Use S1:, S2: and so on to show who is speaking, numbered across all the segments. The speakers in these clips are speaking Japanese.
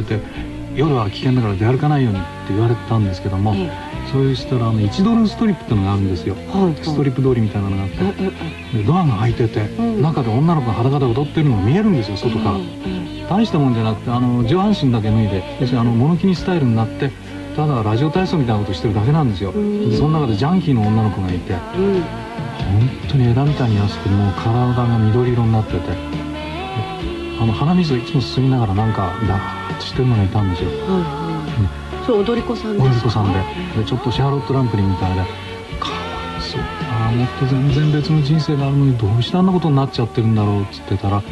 S1: ってて夜は危険だから出歩かないようにって言われたんですけども、ええ、そうしたらあの1ドルストリップっていうのがあるんですよ、はいはい、ストリップ通りみたいなのがあって、でドアが開いてて、うん、中で女の子が裸で踊ってるのが見えるんですよ外から、大したもんじゃなくてあの上半身だけ脱いで要するにあの物気にスタイルになってただラジオ体操みたいなことしてるだけなんですよ、うん、その中でジャンキーの女の子がいて、うん、本当に枝みたいに安くもう体が緑色になってて。あの鼻水をいつも吸いながらなんかダしてるのがいたんですよ、
S2: はいうん、そう踊り子さん
S1: 踊り子さんで。でちょっとシャーロット・ランプリンみたいでかわいそう。ああもっと全然別の人生があるのにどうしてあんなことになっちゃってるんだろうっつってたら、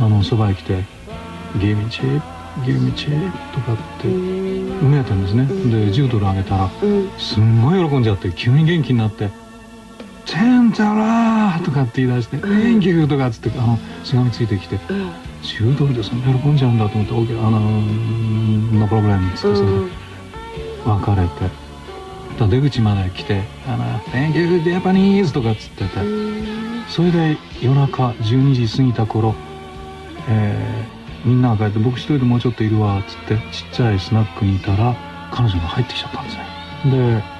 S1: あのそばへ来て「ゲーミチーゲーミチー」とかって埋めたんですね、で10ドルあげたら、すんごい喜んじゃって急に元気になって「チェンタラー!」とかって言い出して「サンキュー!」とかっつってあのしがみついてきて。10ドルでそんな喜んじゃうんだと思って「OK あのノープログラム」っつってそれで別れて。出口まで来て「あの Thank you Japanese」とかっつっててそれで夜中12時過ぎた頃、えー、みんなが帰って僕一人でもうちょっといるわっつってちっちゃいスナックにいたら彼女が入ってきちゃったんですね。で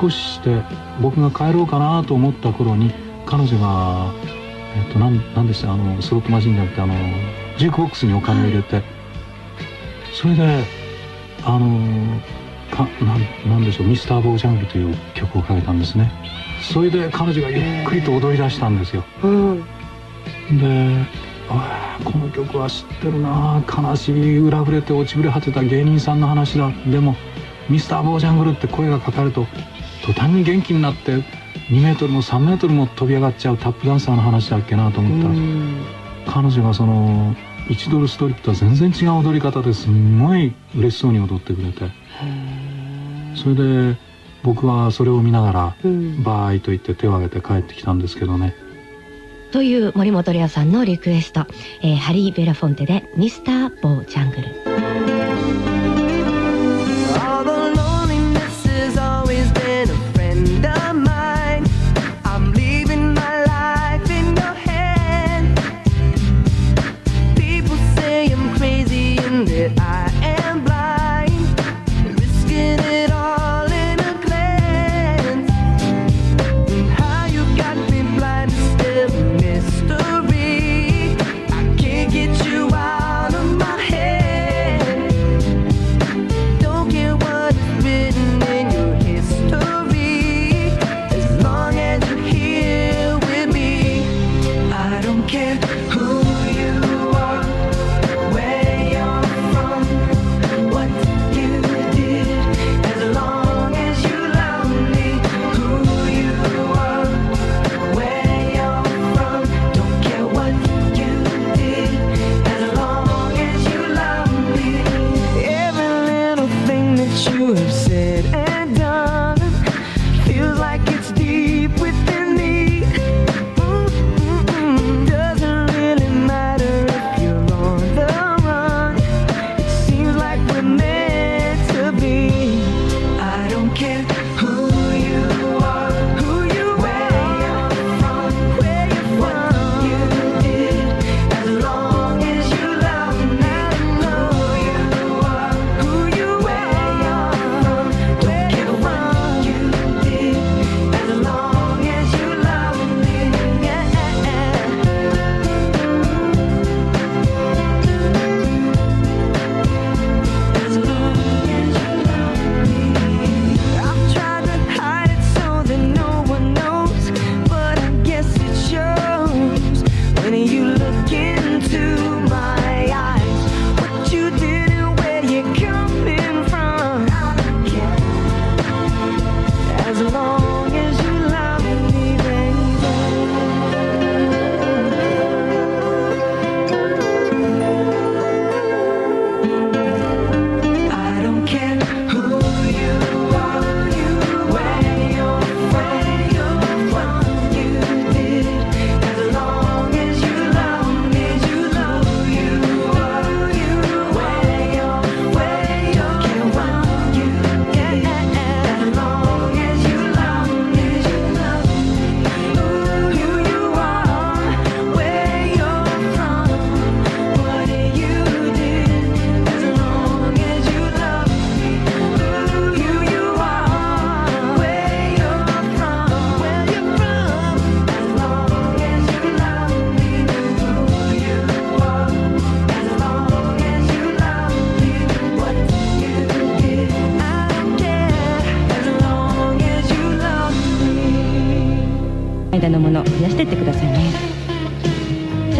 S1: 少しして僕が帰ろうかなと思った頃に彼女がえっとなんなんでした？あのスロットマシンじゃなくてあのジュークボックスにお金を入れて、はい、それであのかなんなんでしょう「ミスター・ボージャングル」という曲をかけたんですね。それで彼女がゆっくりと踊り出したんですよ、うん、であこの曲は知ってるな悲しい裏ぶれて落ちぶれ果てた芸人さんの話だ。でも「ミスター・ボージャングル」って声がかかると途端に元気になって2メートルも3メートルも飛び上がっちゃうタップダンサーの話だっけなと思った。ら彼女がその1ドルストリップとは全然違う踊り方ですんごい嬉しそうに踊ってくれて。それで僕はそれを見ながら「バーイ」と言って手を挙げて帰ってきたんですけどね。
S3: という森本レアさんのリクエスト、えー、ハリー・ベラフォンテで「ミスター・ボー・ジャングル」。
S4: as long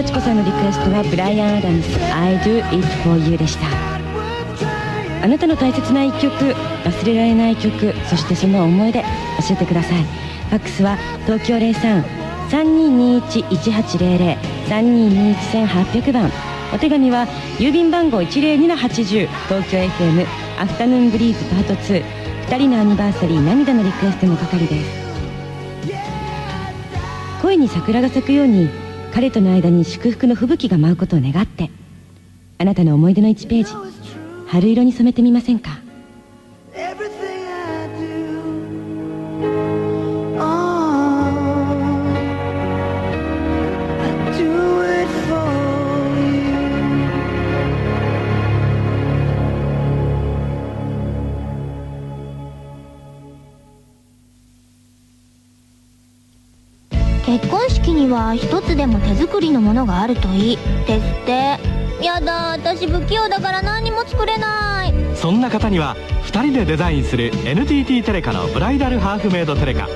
S4: 幸子さんのリクエストはブライアン・アダムス「I Do It For You」でした。あなたの大切な一曲忘れられない曲そしてその思い出教えてください。ファックスは東京03-3221-1800 3221-1800番。お手紙は郵便番号102-80東京 FM アフタヌーンブリーズパート22人のアニバーサリー涙のリクエストの係です。恋に桜が咲くように彼との間に祝福の吹雪が舞うことを願ってあなたの思い出の1ページ春色に染めてみませんか？
S5: には一つでも手作りのものがあるといいですってやだ私不器用だから何も作れない
S6: そんな方には2人でデザインする NTT テレカのブライダルハーフメイドテレカ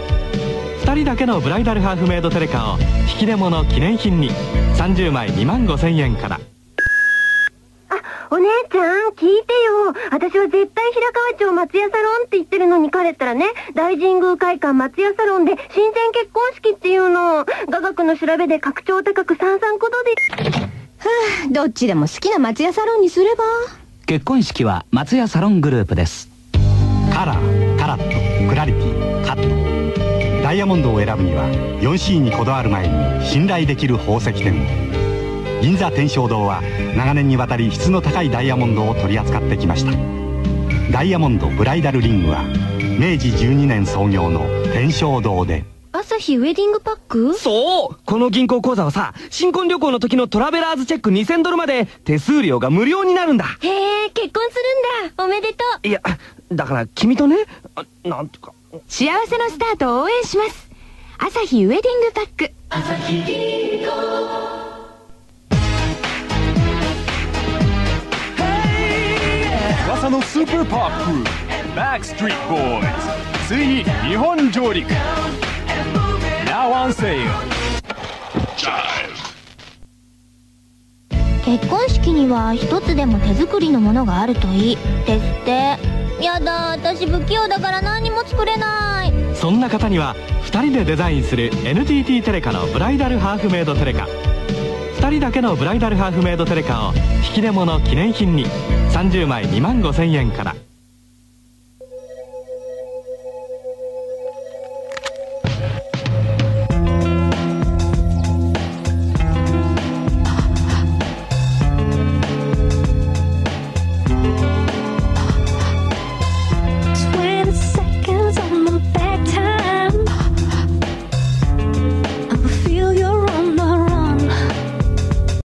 S6: 2人だけのブライダルハーフメイドテレカを引き出物記念品に30枚2万5千円から
S7: お姉ちゃん、聞いてよ。私は絶対平川町松屋サロンって言ってるのに彼ったらね、大神宮会館松屋サロンで親善結婚式っていうの。雅楽の調べで格調高く三々ことで。
S2: どっちでも好きな松屋サロンにすれば
S8: 結婚式は松屋サロングループです
S9: カラーカラットクラリティカットダイヤモンドを選ぶには 4C にこだわる前に信頼できる宝石店を銀座天正堂は長年にわたり質の高いダイヤモンドを取り扱ってきました。ダイヤモンドブライダルリングは明治12年創業の天正堂で。
S5: 朝日ウェディングパック？
S10: そうこの銀行口座はさ、新婚旅行の時のトラベラーズチェック2000ドルまで手数料が無料になるんだ。
S5: へえ結婚するんだ。おめでとう。
S10: いや、だから君とね、あなんていうか。
S5: 幸せのスタートを応援します。朝日ウェディングパック
S11: 噂のスーパーパープバックストリートボーイズついに日本上陸。Now on sale
S5: 結婚式には一つでも手作りのものがあるといいですって。やだ私不器用だから何にも作れない。
S6: そんな方には2人でデザインする NTT テレカのブライダルハーフメイドテレカ2人だけのブライダルハーフメイドテレカを引き出物記念品に。30枚2万5000円から。